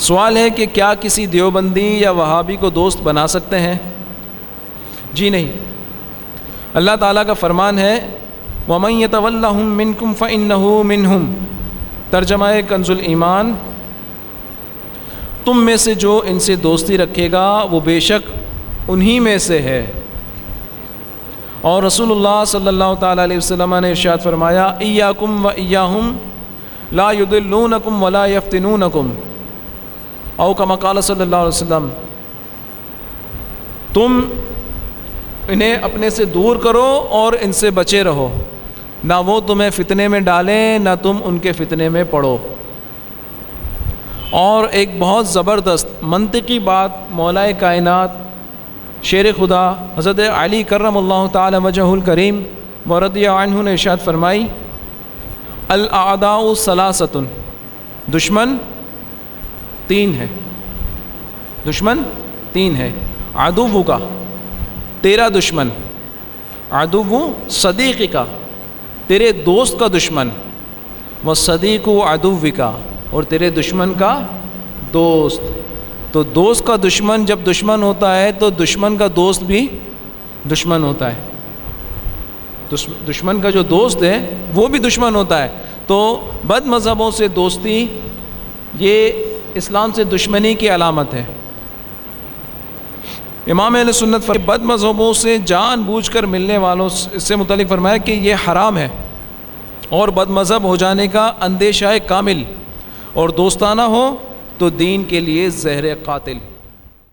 سوال ہے کہ کیا کسی دیوبندی یا وہابی کو دوست بنا سکتے ہیں؟ جی نہیں۔ اللہ تعالیٰ کا فرمان ہے، ومن يتولهم منكم فإنه منهم۔ ترجمہ کنز الایمان۔ تم میں سے جو ان سے دوستی رکھے گا، وہ بے شک انہی میں سے ہے۔ اور رسول اللہ صلی اللہ تعالیٰ علیہ وسلم نے ارشاد فرمایا، ایاکم و ایاہم لا يدلونکم ولا يفتنونکم او کما قال صلی اللہ علیہ وسلم، تم انہیں اپنے سے دور کرو اور ان سے بچے رہو۔ نہ وہ تمہیں فتنے میں ڈالیں، نہ تم ان کے فتنے میں پڑھو اور ایک بہت زبردست منطقی بات مولا کائنات، شیر خدا حضرت علی کرم اللہ تعالی وجہ الکریم وردی عنہ نے ارشاد فرمائی الاعداء ثلاثتن، دشمن تین ہے۔ دشمن تین ہے۔ عدو کا، تیرا دشمن۔ عدو صدیق کا، تیرے دوست کا دشمن۔ وہ صدیق و ادو کا اور تیرے دشمن کا دوست۔ تو دوست کا دشمن جب دشمن ہوتا ہے تو دشمن کا دوست بھی دشمن ہوتا ہے۔ دشمن کا جو دوست ہے وہ بھی دشمن ہوتا ہے۔ تو بد مذہبوں سے دوستی، یہ اسلام سے دشمنی کی علامت ہے۔ امام علیہ سنت فر بد مذہبوں سے جان بوجھ کر ملنے والوں اس سے متعلق فرمایا کہ یہ حرام ہے۔ اور بد مذہب ہو جانے کا اندیشہ کامل۔ اور دوستانہ ہو تو دین کے لیے زہر قاتل۔